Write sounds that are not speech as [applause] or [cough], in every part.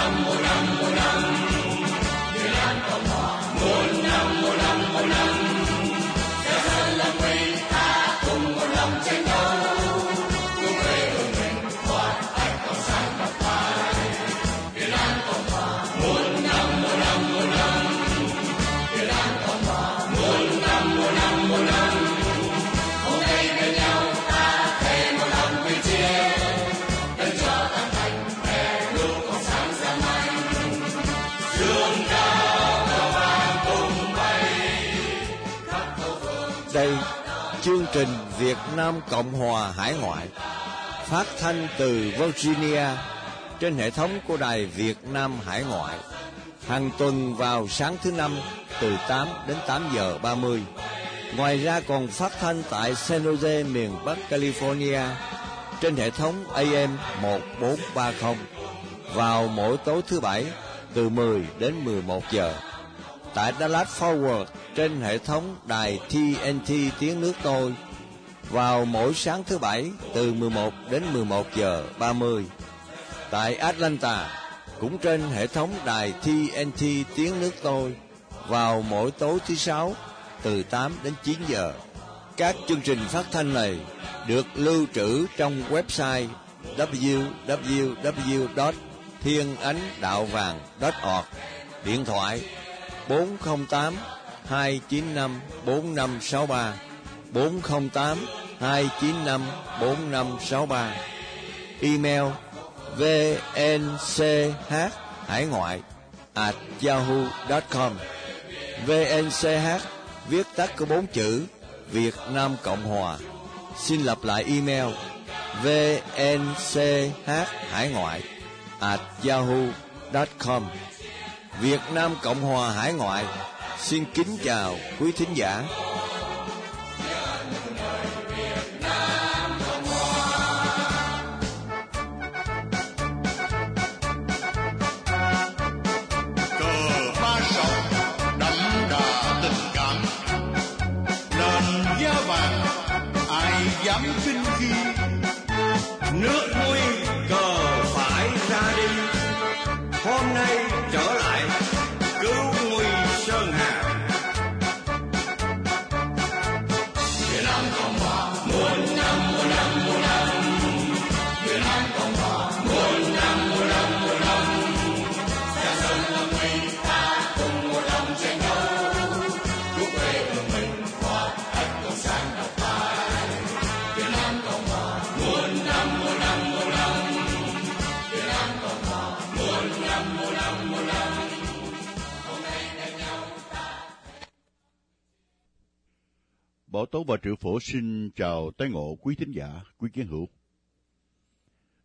Đây, chương trình Việt Nam Cộng Hòa Hải Ngoại phát thanh từ Virginia trên hệ thống của đài Việt Nam Hải Ngoại hàng tuần vào sáng thứ năm từ 8 đến 8 giờ 30. Ngoài ra còn phát thanh tại San Jose, miền Bắc California trên hệ thống AM 1430 vào mỗi tối thứ bảy từ 10 đến 11 giờ. Tại Dallas Forward trên hệ thống đài TNT tiếng nước tôi vào mỗi sáng thứ bảy từ 11 đến 11 giờ 30. Tại Atlanta cũng trên hệ thống đài TNT tiếng nước tôi vào mỗi tối thứ sáu từ 8 đến 9 giờ. Các chương trình phát thanh này được lưu trữ trong website www.thienanhdaovang.org Điện thoại 408 295 4563 408 295 4563 Email vnch hải ngoại at yahoo.com vnch viết tắt có bốn chữ, Việt Nam Cộng Hòa. Xin lặp lại email vnch hải ngoại at yahoo.com Việt Nam Cộng Hòa Hải Ngoại xin kính chào quý thính giả. dám ba Bảo Tố và Triệu Phổ xin chào tái ngộ quý thính giả, quý kiến hữu.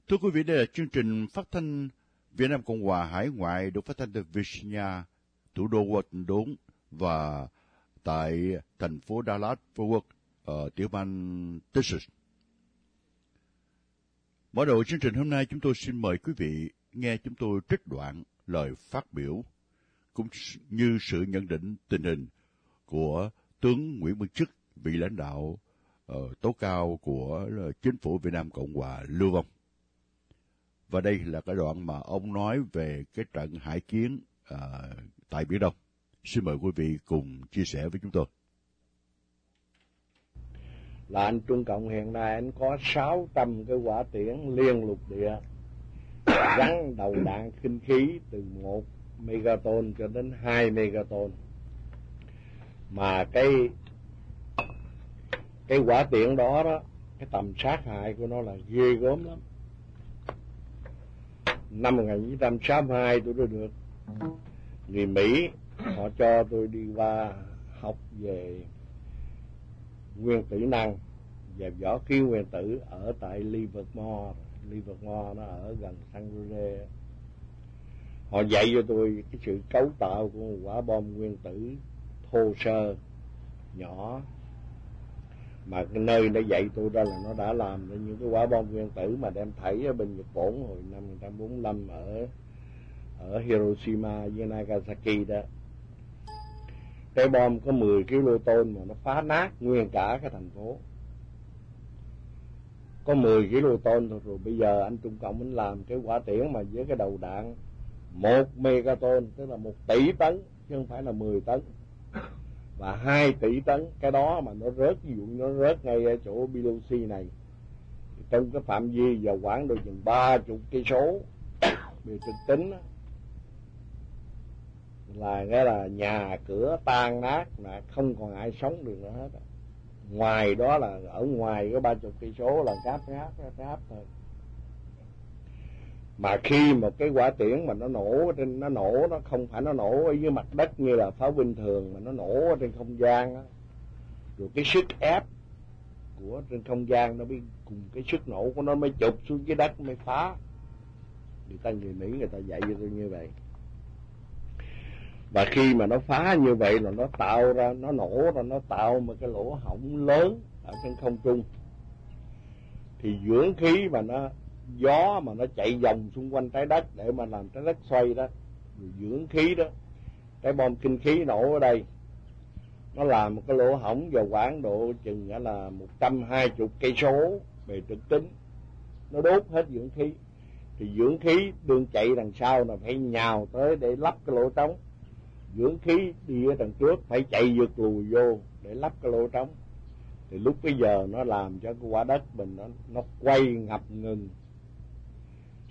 Thưa quý vị, đây là chương trình phát thanh Việt Nam Cộng Hòa Hải ngoại được phát thanh từ Virginia, thủ đô Washington và tại thành phố Dallas, Fort Worth, ở tiểu bang Texas. Mở đầu chương trình hôm nay chúng tôi xin mời quý vị nghe chúng tôi trích đoạn lời phát biểu cũng như sự nhận định tình hình của tướng Nguyễn Văn Chức, vị lãnh đạo uh, tố cao của chính phủ Việt Nam Cộng hòa lưu vong. Và đây là cái đoạn mà ông nói về cái trận hải chiến uh, ờ, tại Biển Đông. Xin mời quý vị cùng chia sẻ với chúng tôi. là anh Trung Cộng hiện nay anh có 600 cái quả tiễn liên lục địa gắn đầu đạn kinh khí từ 1 megaton cho đến 2 megaton mà cái cái quả tiện đó đó, cái tầm sát hại của nó là ghê gớm lắm. Năm 1962 tôi đã được người Mỹ, họ cho tôi đi qua học về nguyên tử năng và võ khí nguyên tử ở tại Livermore. Livermore nó ở gần San Jose. Họ dạy cho tôi cái sự cấu tạo của một quả bom nguyên tử thô sơ, nhỏ mà cái nơi nó dạy tôi đó là nó đã làm ra những cái quả bom nguyên tử mà đem thảy ở bên Nhật Bản hồi năm 1945 ở ở Hiroshima với Nagasaki đó. Cái bom có 10 kg tôn mà nó phá nát nguyên cả cái thành phố. Có 10 kiloton thôi, rồi bây giờ anh Trung Cộng anh làm cái quả tiễn mà với cái đầu đạn một megaton, tức là một tỷ tấn, chứ không phải là 10 tấn và 2 tỷ tấn cái đó mà nó rớt ví dụ nó rớt ngay ở chỗ Belosi này trong cái phạm vi và khoảng được chừng ba chục cây số [coughs] về trực tính đó, là nghĩa là nhà cửa tan nát là không còn ai sống được nữa hết ngoài đó là ở ngoài cái ba chục cây số là cáp cáp cáp thôi mà khi một cái quả tiễn mà nó nổ trên, nó nổ, nó không phải nó nổ ở dưới mặt đất như là pháo binh thường mà nó nổ ở trên không gian á. Rồi cái sức ép của trên không gian nó mới, cùng cái sức nổ của nó mới chụp xuống dưới đất mới phá. Người ta người mỹ người ta dạy cho tôi như vậy. Và khi mà nó phá như vậy là nó tạo ra, nó nổ ra, nó tạo một cái lỗ hổng lớn ở trên không trung. Thì dưỡng khí mà nó gió mà nó chạy vòng xung quanh trái đất để mà làm trái đất xoay đó, rồi dưỡng khí đó. Cái bom kinh khí nổ ở đây, nó làm một cái lỗ hổng vào khoảng độ chừng là một trăm hai chục cây số về trực tính. Nó đốt hết dưỡng khí. Thì dưỡng khí đường chạy đằng sau là phải nhào tới để lắp cái lỗ trống. Dưỡng khí đi ở đằng trước phải chạy vượt lùi vô để lắp cái lỗ trống. Thì lúc bây giờ nó làm cho cái quả đất mình nó nó quay ngập ngừng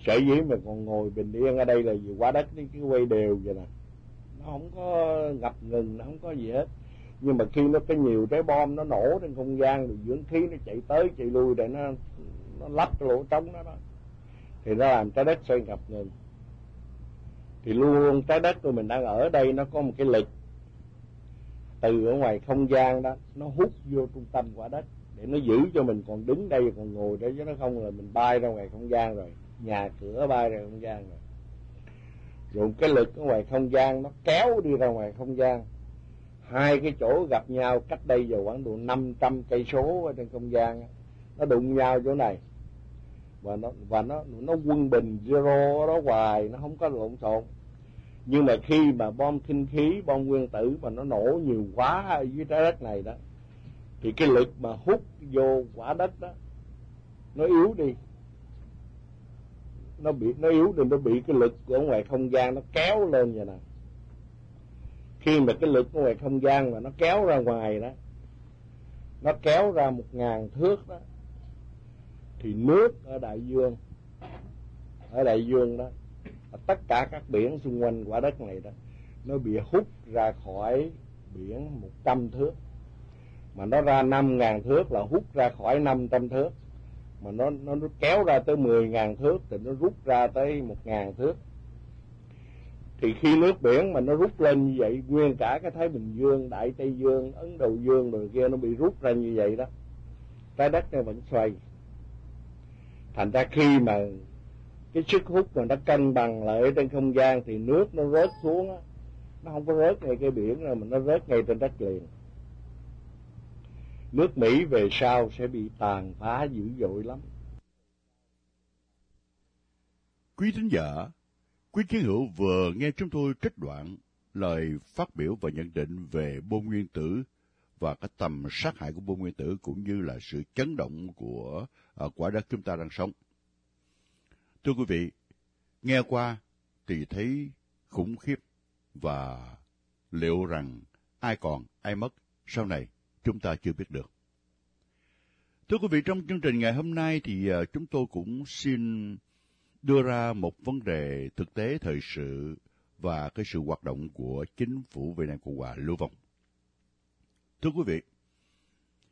sở dĩ mà còn ngồi bình yên ở đây là vì quả đất nó cứ quay đều vậy nè. Nó không có ngập ngừng, nó không có gì hết. Nhưng mà khi nó có nhiều trái bom nó nổ trên không gian, rồi dưỡng khí nó chạy tới, chạy lui để nó nó lắp cái lỗ trống đó đó, thì nó làm trái đất xoay ngập ngừng. Thì luôn trái đất của mình đang ở đây, nó có một cái lực từ ở ngoài không gian đó, nó hút vô trung tâm quả đất để nó giữ cho mình. Còn đứng đây còn ngồi đó, chứ nó không là mình bay ra ngoài không gian rồi nhà cửa bay ra không gian rồi. Rồi cái lực ở ngoài không gian, nó kéo đi ra ngoài không gian. Hai cái chỗ gặp nhau cách đây vào khoảng độ 500 cây số ở trên không gian nó đụng nhau chỗ này. Và nó và nó nó quân bình, zero đó hoài, nó không có lộn xộn. Nhưng mà khi mà bom kinh khí, bom nguyên tử mà nó nổ nhiều quá ở dưới trái đất này đó, thì cái lực mà hút vô quả đất đó, nó yếu đi nó bị, nó yếu thì nó bị cái lực của ngoài không gian nó kéo lên vậy nè. Khi mà cái lực của ngoài không gian mà nó kéo ra ngoài đó, nó kéo ra một ngàn thước đó, thì nước ở đại dương, ở đại dương đó tất cả các biển xung quanh quả đất này đó, nó bị hút ra khỏi biển một trăm thước. Mà nó ra năm ngàn thước là hút ra khỏi năm trăm thước mà nó nó kéo ra tới mười ngàn thước thì nó rút ra tới một ngàn thước. Thì khi nước biển mà nó rút lên như vậy, nguyên cả cái thái bình dương, đại tây dương, ấn độ dương rồi kia nó bị rút ra như vậy đó, trái đất này vẫn xoay. Thành ra khi mà cái sức hút mà nó cân bằng lại trên không gian thì nước nó rớt xuống đó. nó không có rớt ngay cái biển rồi mà nó rớt ngay trên đất liền nước mỹ về sau sẽ bị tàn phá dữ dội lắm quý thính giả quý chiến hữu vừa nghe chúng tôi trích đoạn lời phát biểu và nhận định về bom nguyên tử và cái tầm sát hại của bom nguyên tử cũng như là sự chấn động của à, quả đất chúng ta đang sống. Thưa quý vị, nghe qua thì thấy khủng khiếp và liệu rằng ai còn, ai mất sau này chúng ta chưa biết được. Thưa quý vị, trong chương trình ngày hôm nay thì à, chúng tôi cũng xin đưa ra một vấn đề thực tế thời sự và cái sự hoạt động của chính phủ Việt Nam Cộng hòa lưu vong. Thưa quý vị,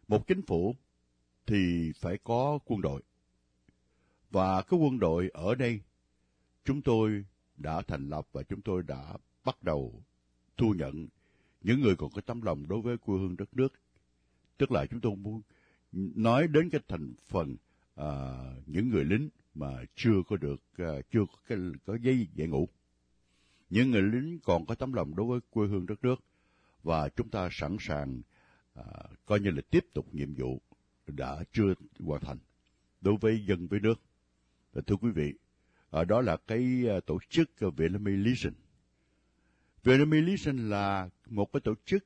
một chính phủ thì phải có quân đội. Và cái quân đội ở đây chúng tôi đã thành lập và chúng tôi đã bắt đầu thu nhận những người còn có tấm lòng đối với quê hương đất nước. Tức là chúng tôi muốn nói đến cái thành phần uh, những người lính mà chưa có được uh, chưa có cái có giấy dạy ngũ. Những người lính còn có tấm lòng đối với quê hương đất nước và chúng ta sẵn sàng uh, coi như là tiếp tục nhiệm vụ đã chưa hoàn thành đối với dân với nước. Và thưa quý vị, uh, đó là cái uh, tổ chức Vietnamese Legion. Vietnamese Legion là một cái tổ chức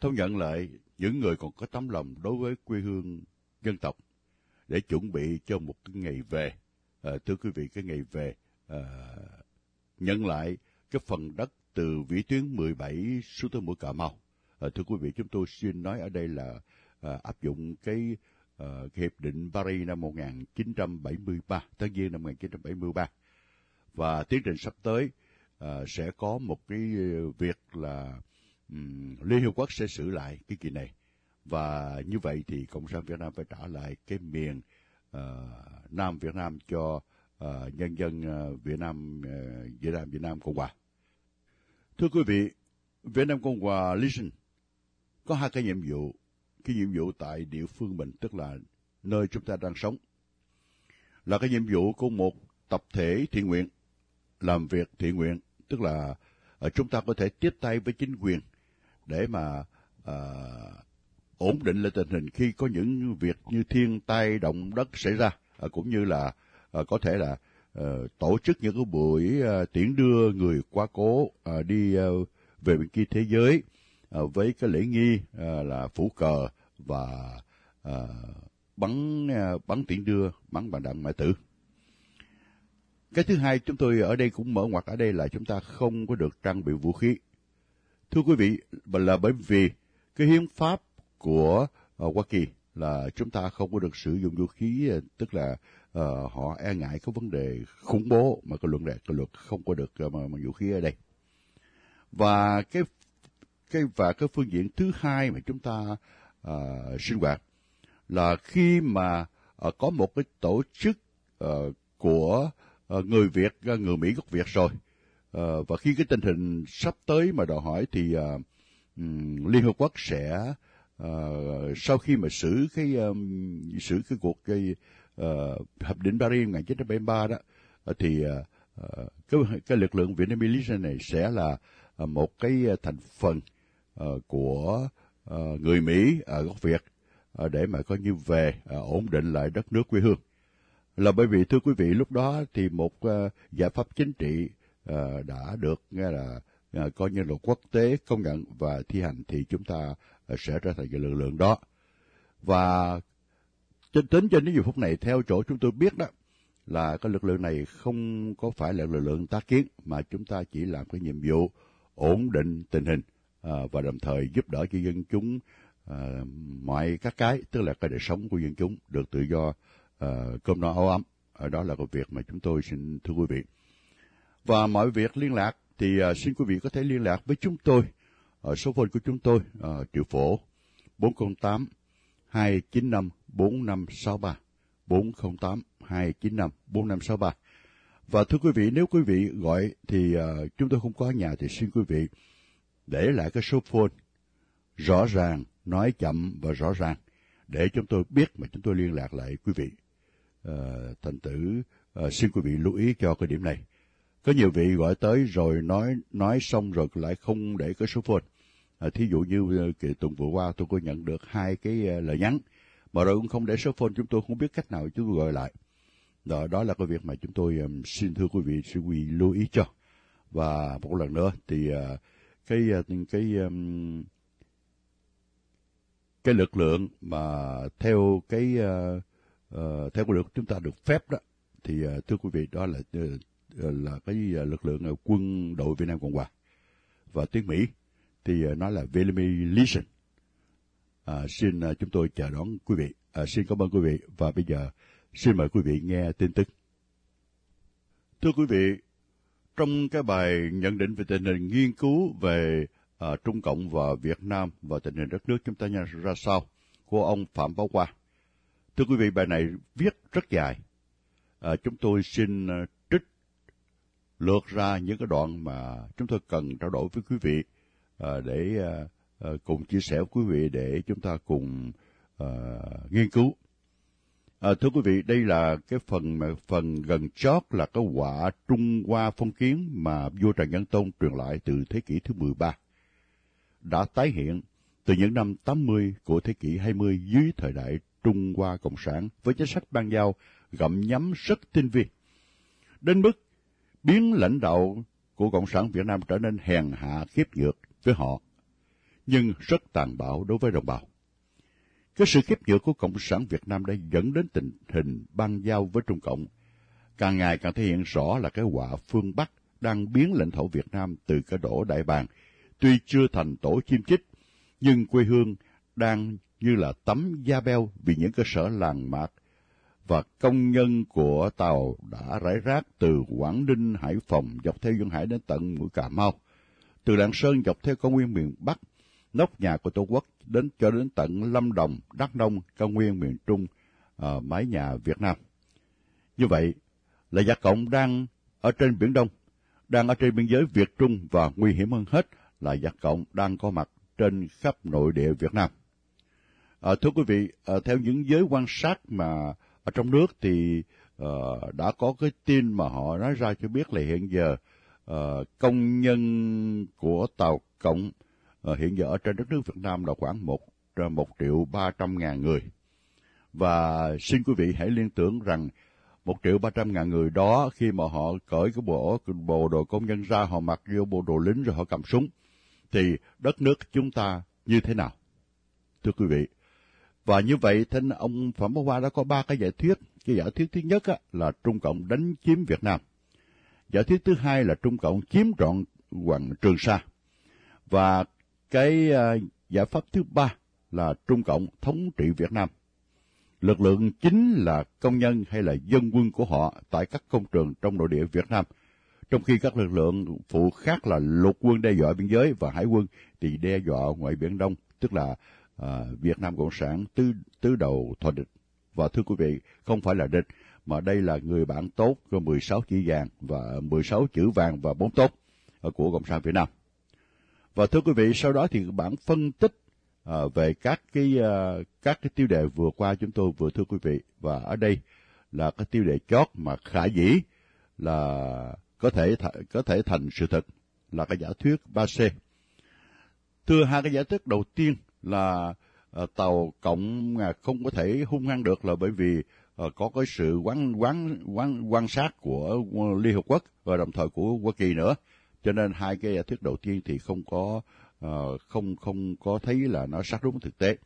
thông nhận lại những người còn có tấm lòng đối với quê hương dân tộc để chuẩn bị cho một cái ngày về. À, thưa quý vị, cái ngày về à, nhận lại cái phần đất từ vĩ tuyến 17 xuống tới mũi Cà Mau. À, thưa quý vị, chúng tôi xin nói ở đây là à, áp dụng cái, à, cái hiệp định Paris năm 1973, tháng giêng năm 1973 và tiến trình sắp tới à, sẽ có một cái việc là um, Liên Hiệp Quốc sẽ xử lại cái kỳ này và như vậy thì Cộng sản Việt Nam phải trả lại cái miền uh, Nam Việt Nam cho uh, nhân dân uh, Việt Nam uh, Việt Nam Việt Nam Cộng Hòa. Thưa quý vị, Việt Nam Cộng Hòa listen có hai cái nhiệm vụ, cái nhiệm vụ tại địa phương mình tức là nơi chúng ta đang sống là cái nhiệm vụ của một tập thể thiện nguyện làm việc thiện nguyện tức là uh, chúng ta có thể tiếp tay với chính quyền để mà à, ổn định lại tình hình khi có những việc như thiên tai động đất xảy ra à, cũng như là à, có thể là à, tổ chức những cái buổi à, tiễn đưa người quá cố à, đi à, về bên kia thế giới à, với cái lễ nghi à, là phủ cờ và à, bắn à, bắn tiễn đưa bắn bằng đạn mã tử cái thứ hai chúng tôi ở đây cũng mở ngoặt ở đây là chúng ta không có được trang bị vũ khí. Thưa quý vị, là bởi vì cái hiến pháp của uh, Hoa Kỳ là chúng ta không có được sử dụng vũ khí, ờ, tức là uh, họ e ngại có vấn đề khủng bố mà cái luận đề cái luật không có được uh, mà, mà vũ khí ở đây. Và cái cái và cái phương diện thứ hai mà chúng ta uh, sinh hoạt là khi mà uh, có một cái tổ chức uh, của uh, người Việt, uh, người Mỹ gốc Việt rồi. Uh, và khi cái tình hình sắp tới mà đòi hỏi thì uh, um, Liên Hợp Quốc sẽ uh, sau khi mà xử cái um, xử cái cuộc cái uh, hợp định Paris 1973 đó uh, thì uh, cái cái lực lượng Vietnamese này sẽ là uh, một cái thành phần uh, của uh, người Mỹ ở gốc Việt uh, để mà coi như về uh, ổn định lại đất nước quê hương. Là bởi vì thưa quý vị lúc đó thì một uh, giải pháp chính trị uh, Ờ, đã được nghe là uh, coi như là quốc tế công nhận và thi hành thì chúng ta uh, sẽ trở thành cái lực lượng đó và trên tính trên những giờ phút này theo chỗ chúng tôi biết đó là cái lực lượng này không có phải là lực lượng tác kiến mà chúng ta chỉ làm cái nhiệm vụ ổn định tình hình à, và đồng thời giúp đỡ cho dân chúng à, mọi các cái tức là cái đời sống của dân chúng được tự do uh, cơm no áo ấm. Đó là cái việc mà chúng tôi xin thưa quý vị. Và mọi việc liên lạc thì uh, xin quý vị có thể liên lạc với chúng tôi ở số phone của chúng tôi uh, triệu phổ 408 295 4563 408 295 4563 và thưa quý vị, nếu quý vị gọi thì uh, chúng tôi không có nhà thì xin quý vị để lại cái số phone rõ ràng, nói chậm và rõ ràng để chúng tôi biết mà chúng tôi liên lạc lại quý vị. Uh, thành tử uh, xin quý vị lưu ý cho cái điểm này. Có nhiều vị gọi tới rồi nói nói xong rồi lại không để cái số phone. À, thí dụ như ờ, kỳ tuần vừa qua tôi có nhận được hai cái uh, lời nhắn mà rồi cũng không để số phone chúng tôi không biết cách nào chúng tôi gọi lại. Đó, đó là cái việc mà chúng tôi um, xin thưa quý vị sư quý lưu ý cho. Và một lần nữa thì uh, cái uh, cái um, cái lực lượng mà theo cái uh, uh, theo cái luật chúng ta được phép đó thì uh, thưa quý vị đó là uh, Ờ, là cái ờ, lực lượng ờ, quân đội Việt Nam Cộng Hòa và tiếng Mỹ thì nó là Vietnamese Legion. À, xin chúng tôi chào đón quý vị. À, xin cảm ơn quý vị và bây giờ xin mời quý vị nghe tin tức. Thưa quý vị, trong cái bài nhận định về tình hình nghiên cứu về à, Trung Cộng và Việt Nam và tình hình đất nước chúng ta ra sao của ông Phạm Báo Hoa Thưa quý vị, bài này viết rất dài. À, chúng tôi xin lượt ra những cái đoạn mà chúng tôi cần trao đổi với quý vị à, để à, à, cùng chia sẻ với quý vị để chúng ta cùng à, nghiên cứu. À, thưa quý vị, đây là cái phần mà phần gần chót là cái quả Trung Hoa phong kiến mà vua Trần Nhân Tông truyền lại từ thế kỷ thứ 13. Đã tái hiện từ những năm 80 của thế kỷ 20 dưới thời đại Trung Hoa Cộng sản với chính sách ban giao gặm nhắm rất tinh vi. Đến mức biến lãnh đạo của Cộng sản Việt Nam trở nên hèn hạ khiếp nhược với họ, nhưng rất tàn bạo đối với đồng bào. Cái sự khiếp nhược của Cộng sản Việt Nam đã dẫn đến tình hình ban giao với Trung Cộng. Càng ngày càng thể hiện rõ là cái quả phương Bắc đang biến lãnh thổ Việt Nam từ cái đổ đại bàng, tuy chưa thành tổ chim chích, nhưng quê hương đang như là tấm da beo vì những cơ sở làng mạc và công nhân của tàu đã rải rác từ Quảng Ninh, Hải Phòng dọc theo duyên hải đến tận mũi Cà Mau, từ Lạng Sơn dọc theo cao nguyên miền Bắc, nóc nhà của Tổ quốc đến cho đến tận Lâm Đồng, Đắk Nông, cao nguyên miền Trung, à, mái nhà Việt Nam. Như vậy là Gia Cộng đang ở trên Biển Đông, đang ở trên biên giới Việt Trung và nguy hiểm hơn hết là Gia Cộng đang có mặt trên khắp nội địa Việt Nam. À, thưa quý vị, à, theo những giới quan sát mà ở trong nước thì uh, đã có cái tin mà họ nói ra cho biết là hiện giờ uh, công nhân của tàu cộng uh, hiện giờ ở trên đất nước Việt Nam là khoảng một một triệu ba trăm ngàn người. Và xin quý vị hãy liên tưởng rằng một triệu ba trăm ngàn người đó khi mà họ cởi cái bộ bộ đồ công nhân ra họ mặc vô bộ đồ lính rồi họ cầm súng thì đất nước chúng ta như thế nào? Thưa quý vị và như vậy, thinh ông Phạm Bá Hoa đã có ba cái giả thuyết. Cái giả thuyết thứ nhất á, là Trung Cộng đánh chiếm Việt Nam. Giả thuyết thứ hai là Trung Cộng chiếm trọn quần Trường Sa. Và cái uh, giải pháp thứ ba là Trung Cộng thống trị Việt Nam. Lực lượng chính là công nhân hay là dân quân của họ tại các công trường trong nội địa Việt Nam. Trong khi các lực lượng phụ khác là lục quân đe dọa biên giới và hải quân thì đe dọa ngoại biển Đông, tức là à, Việt Nam Cộng sản tứ, tứ đầu thọ địch. Và thưa quý vị, không phải là địch, mà đây là người bạn tốt có 16 chữ vàng và 16 chữ vàng và bốn tốt à, của Cộng sản Việt Nam. Và thưa quý vị, sau đó thì bản phân tích à, về các cái à, các cái tiêu đề vừa qua chúng tôi vừa thưa quý vị và ở đây là cái tiêu đề chót mà khả dĩ là có thể th có thể thành sự thật là cái giả thuyết 3C. Thưa hai cái giả thuyết đầu tiên là uh, tàu cộng uh, không có thể hung hăng được là bởi vì uh, có cái sự quán quán quán quan sát của ờ, Liên Hợp Quốc và đồng thời của Hoa Kỳ nữa. Cho nên hai cái giả thuyết đầu tiên thì không có uh, không không có thấy là nó sát đúng thực tế.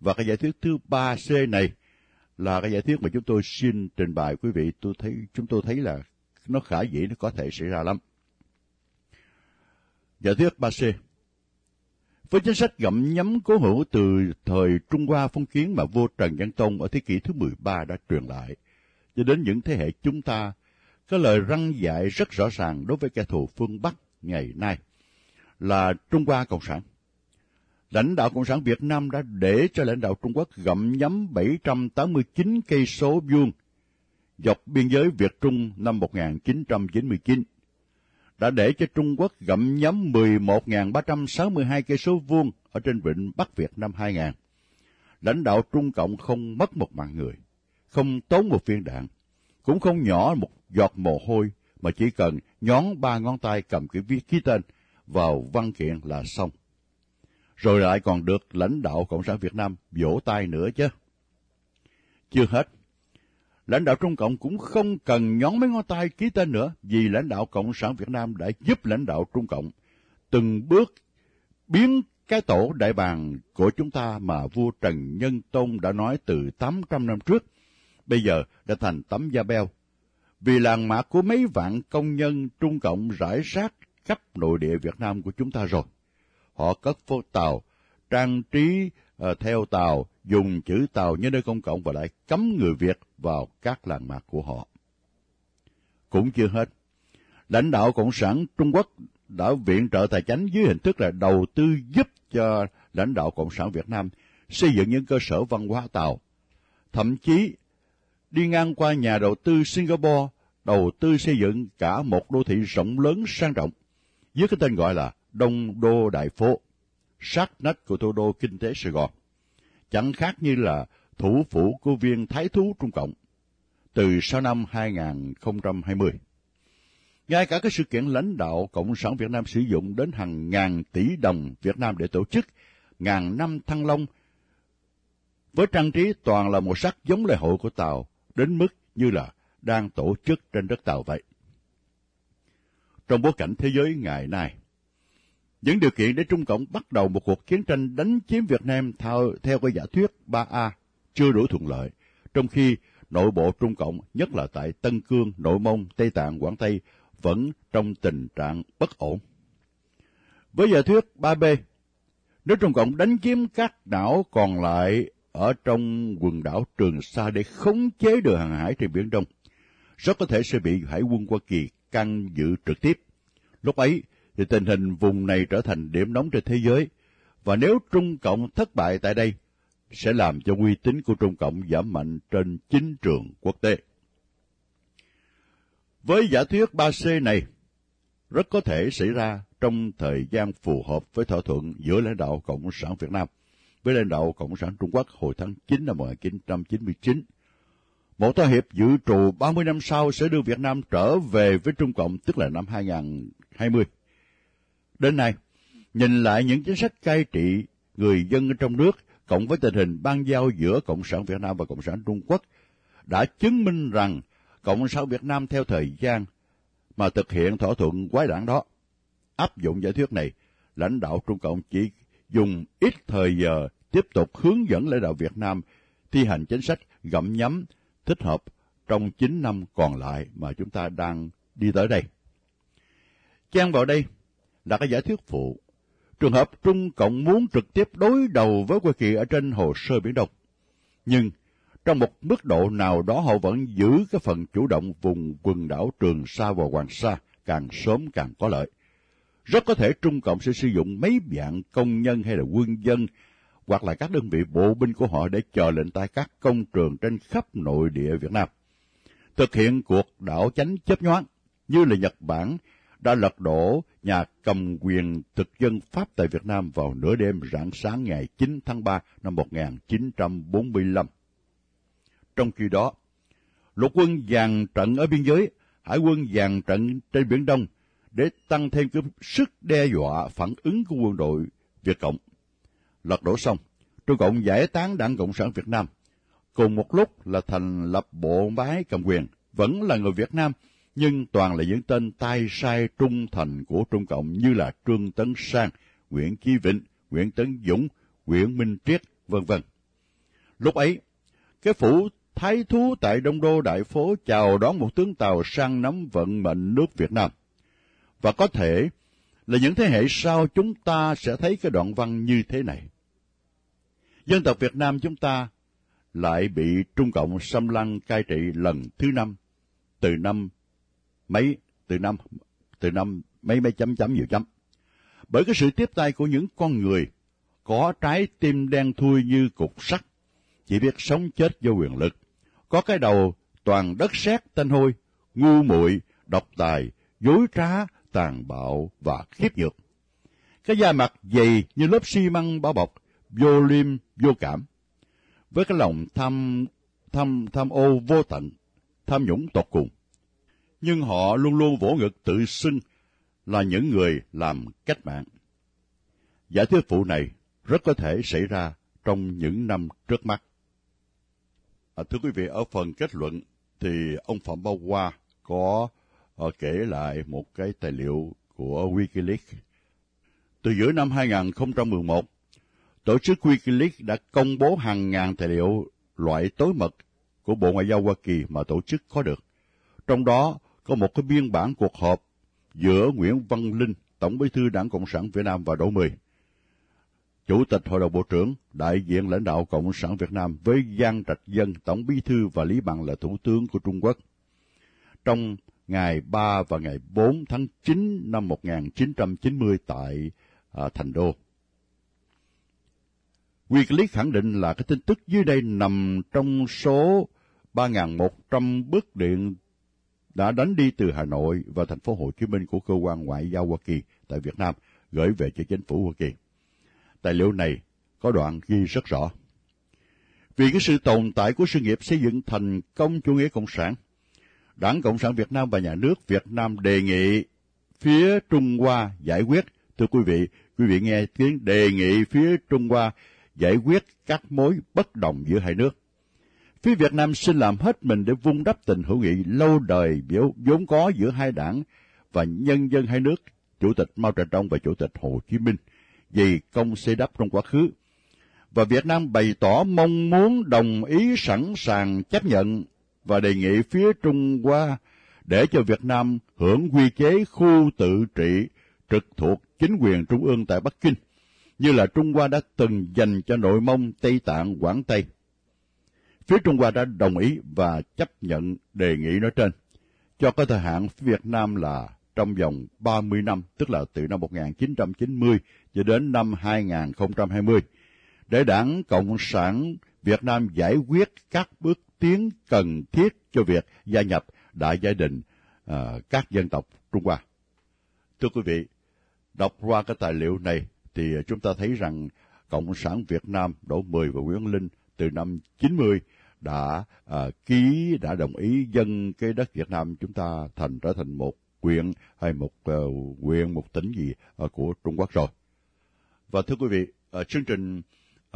Và cái giả thuyết thứ ba C này là cái giả thuyết mà chúng tôi xin trình bày quý vị. Tôi thấy chúng tôi thấy là nó khả dĩ nó có thể xảy ra lắm. Giả thuyết ba c với chính sách gặm nhấm cố hữu từ thời Trung Hoa phong kiến mà vua Trần Nhân Tông ở thế kỷ thứ 13 đã truyền lại, cho đến những thế hệ chúng ta, có lời răng dạy rất rõ ràng đối với kẻ thù phương Bắc ngày nay là Trung Hoa Cộng sản. Lãnh đạo Cộng sản Việt Nam đã để cho lãnh đạo Trung Quốc gặm nhấm 789 cây số vuông dọc biên giới Việt Trung năm 1999 đã để cho Trung Quốc gặm nhấm 11.362 cây số vuông ở trên vịnh Bắc Việt năm 2000. Lãnh đạo Trung Cộng không mất một mạng người, không tốn một viên đạn, cũng không nhỏ một giọt mồ hôi, mà chỉ cần nhón ba ngón tay cầm cái viết ký tên vào văn kiện là xong. Rồi lại còn được lãnh đạo Cộng sản Việt Nam vỗ tay nữa chứ. Chưa hết, lãnh đạo Trung Cộng cũng không cần nhón mấy ngón tay ký tên nữa, vì lãnh đạo Cộng sản Việt Nam đã giúp lãnh đạo Trung Cộng từng bước biến cái tổ đại bàng của chúng ta mà vua Trần Nhân Tông đã nói từ 800 năm trước, bây giờ đã thành tấm da beo. Vì làng mạc của mấy vạn công nhân Trung Cộng rải rác khắp nội địa Việt Nam của chúng ta rồi. Họ cất phố tàu, trang trí uh, theo tàu, dùng chữ tàu như nơi công cộng và lại cấm người Việt vào các làng mạc của họ. Cũng chưa hết, lãnh đạo Cộng sản Trung Quốc đã viện trợ tài chính dưới hình thức là đầu tư giúp cho lãnh đạo Cộng sản Việt Nam xây dựng những cơ sở văn hóa tàu. Thậm chí, đi ngang qua nhà đầu tư Singapore, đầu tư xây dựng cả một đô thị rộng lớn sang trọng, dưới cái tên gọi là Đông Đô Đại Phố, sát nách của thủ đô kinh tế Sài Gòn. Chẳng khác như là thủ phủ của viên thái thú Trung Cộng từ sau năm 2020. Ngay cả các sự kiện lãnh đạo Cộng sản Việt Nam sử dụng đến hàng ngàn tỷ đồng Việt Nam để tổ chức ngàn năm thăng long với trang trí toàn là màu sắc giống lễ hội của Tàu đến mức như là đang tổ chức trên đất Tàu vậy. Trong bối cảnh thế giới ngày nay, những điều kiện để Trung Cộng bắt đầu một cuộc chiến tranh đánh chiếm Việt Nam theo, theo cái giả thuyết 3A chưa đủ thuận lợi, trong khi nội bộ Trung Cộng, nhất là tại Tân Cương, Nội Mông, Tây Tạng, Quảng Tây, vẫn trong tình trạng bất ổn. Với giả thuyết 3B, nếu Trung Cộng đánh chiếm các đảo còn lại ở trong quần đảo Trường Sa để khống chế đường hàng hải trên Biển Đông, rất có thể sẽ bị Hải quân Hoa Kỳ can dự trực tiếp. Lúc ấy, thì tình hình vùng này trở thành điểm nóng trên thế giới, và nếu Trung Cộng thất bại tại đây, sẽ làm cho uy tín của Trung Cộng giảm mạnh trên chính trường quốc tế. Với giả thuyết 3C này, rất có thể xảy ra trong thời gian phù hợp với thỏa thuận giữa lãnh đạo Cộng sản Việt Nam với lãnh đạo Cộng sản Trung Quốc hồi tháng 9 năm 1999. Một thỏa hiệp dự trù 30 năm sau sẽ đưa Việt Nam trở về với Trung Cộng, tức là năm 2020. Đến nay, nhìn lại những chính sách cai trị người dân trong nước cộng với tình hình ban giao giữa Cộng sản Việt Nam và Cộng sản Trung Quốc đã chứng minh rằng Cộng sản Việt Nam theo thời gian mà thực hiện thỏa thuận quái đảng đó. Áp dụng giả thuyết này, lãnh đạo Trung Cộng chỉ dùng ít thời giờ tiếp tục hướng dẫn lãnh đạo Việt Nam thi hành chính sách gặm nhấm thích hợp trong 9 năm còn lại mà chúng ta đang đi tới đây. Trang vào đây là cái giả thuyết phụ. Trường hợp Trung Cộng muốn trực tiếp đối đầu với Hoa Kỳ ở trên hồ sơ Biển Đông. Nhưng, trong một mức độ nào đó họ vẫn giữ cái phần chủ động vùng quần đảo Trường Sa và Hoàng Sa càng sớm càng có lợi. Rất có thể Trung Cộng sẽ sử dụng mấy vạn công nhân hay là quân dân hoặc là các đơn vị bộ binh của họ để chờ lệnh tại các công trường trên khắp nội địa Việt Nam. Thực hiện cuộc đảo chánh chớp nhoáng như là Nhật Bản đã lật đổ nhà cầm quyền thực dân Pháp tại Việt Nam vào nửa đêm rạng sáng ngày 9 tháng 3 năm 1945. Trong khi đó, lục quân dàn trận ở biên giới, hải quân dàn trận trên Biển Đông để tăng thêm cái sức đe dọa phản ứng của quân đội Việt Cộng. Lật đổ xong, Trung Cộng giải tán Đảng Cộng sản Việt Nam. Cùng một lúc là thành lập bộ máy cầm quyền, vẫn là người Việt Nam, nhưng toàn là những tên tay sai trung thành của Trung Cộng như là Trương Tấn Sang, Nguyễn Chí Vịnh, Nguyễn Tấn Dũng, Nguyễn Minh Triết, vân vân. Lúc ấy, cái phủ thái thú tại Đông Đô Đại Phố chào đón một tướng tàu sang nắm vận mệnh nước Việt Nam. Và có thể là những thế hệ sau chúng ta sẽ thấy cái đoạn văn như thế này. Dân tộc Việt Nam chúng ta lại bị Trung Cộng xâm lăng cai trị lần thứ năm, từ năm mấy, từ năm, từ năm mấy mấy chấm chấm nhiều chấm. Bởi cái sự tiếp tay của những con người có trái tim đen thui như cục sắt, chỉ biết sống chết do quyền lực, có cái đầu toàn đất sét tanh hôi, ngu muội, độc tài, dối trá, tàn bạo và khiếp nhược. Cái da mặt dày như lớp xi măng bao bọc, vô liêm, vô cảm. Với cái lòng tham, tham, tham ô vô tận, tham nhũng tột cùng. Nhưng họ luôn luôn vỗ ngực tự xưng là những người làm cách mạng. Giả thuyết phụ này rất có thể xảy ra trong những năm trước mắt. À, thưa quý vị, ở phần kết luận thì ông Phạm Bao Hoa có uh, kể lại một cái tài liệu của Wikileaks. Từ giữa năm 2011, tổ chức Wikileaks đã công bố hàng ngàn tài liệu loại tối mật của Bộ Ngoại giao Hoa Kỳ mà tổ chức có được. Trong đó có một cái biên bản cuộc họp giữa Nguyễn Văn Linh, Tổng bí thư Đảng Cộng sản Việt Nam và Đỗ Mười, Chủ tịch Hội đồng Bộ trưởng, đại diện lãnh đạo Cộng sản Việt Nam với Giang Trạch Dân, Tổng bí thư và Lý Bằng là Thủ tướng của Trung Quốc. Trong ngày 3 và ngày 4 tháng 9 năm 1990 tại à, Thành Đô. Wikileaks khẳng định là cái tin tức dưới đây nằm trong số 3.100 bức điện đã đánh đi từ Hà Nội và thành phố Hồ Chí Minh của cơ quan ngoại giao Hoa Kỳ tại Việt Nam gửi về cho chính phủ Hoa Kỳ. Tài liệu này có đoạn ghi rất rõ. Vì cái sự tồn tại của sự nghiệp xây dựng thành công chủ nghĩa cộng sản, Đảng Cộng sản Việt Nam và nhà nước Việt Nam đề nghị phía Trung Hoa giải quyết, thưa quý vị, quý vị nghe tiếng đề nghị phía Trung Hoa giải quyết các mối bất đồng giữa hai nước. Phía Việt Nam xin làm hết mình để vun đắp tình hữu nghị lâu đời vốn có giữa hai đảng và nhân dân hai nước, Chủ tịch Mao Trạch Đông và Chủ tịch Hồ Chí Minh, vì công xây đắp trong quá khứ. Và Việt Nam bày tỏ mong muốn đồng ý sẵn sàng chấp nhận và đề nghị phía Trung Hoa để cho Việt Nam hưởng quy chế khu tự trị trực thuộc chính quyền trung ương tại Bắc Kinh, như là Trung Hoa đã từng dành cho nội mông Tây Tạng Quảng Tây. Phía Trung Hoa đã đồng ý và chấp nhận đề nghị nói trên, cho có thời hạn Việt Nam là trong vòng 30 năm, tức là từ năm 1990 cho đến năm 2020, để đảng Cộng sản Việt Nam giải quyết các bước tiến cần thiết cho việc gia nhập đại gia đình uh, các dân tộc Trung Hoa. Thưa quý vị, đọc qua cái tài liệu này thì chúng ta thấy rằng Cộng sản Việt Nam Đỗ Mười và Nguyễn Linh từ năm 90 đã uh, ký đã đồng ý dân cái đất Việt Nam chúng ta thành trở thành một quyện hay một à, uh, quyện một tỉnh gì uh, của Trung Quốc rồi. Và thưa quý vị, uh, chương trình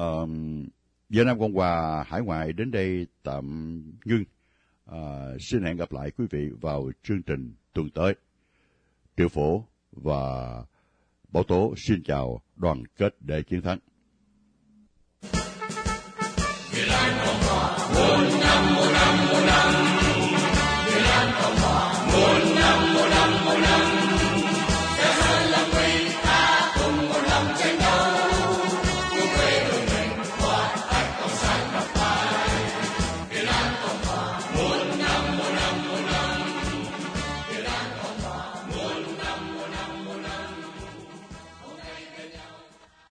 uh, Việt Nam Cộng Hòa Hải ngoại đến đây tạm ngưng. Uh, xin hẹn gặp lại quý vị vào chương trình tuần tới. Triệu Phổ và Bảo Tố xin chào đoàn kết để chiến thắng. Việt Nam Cộng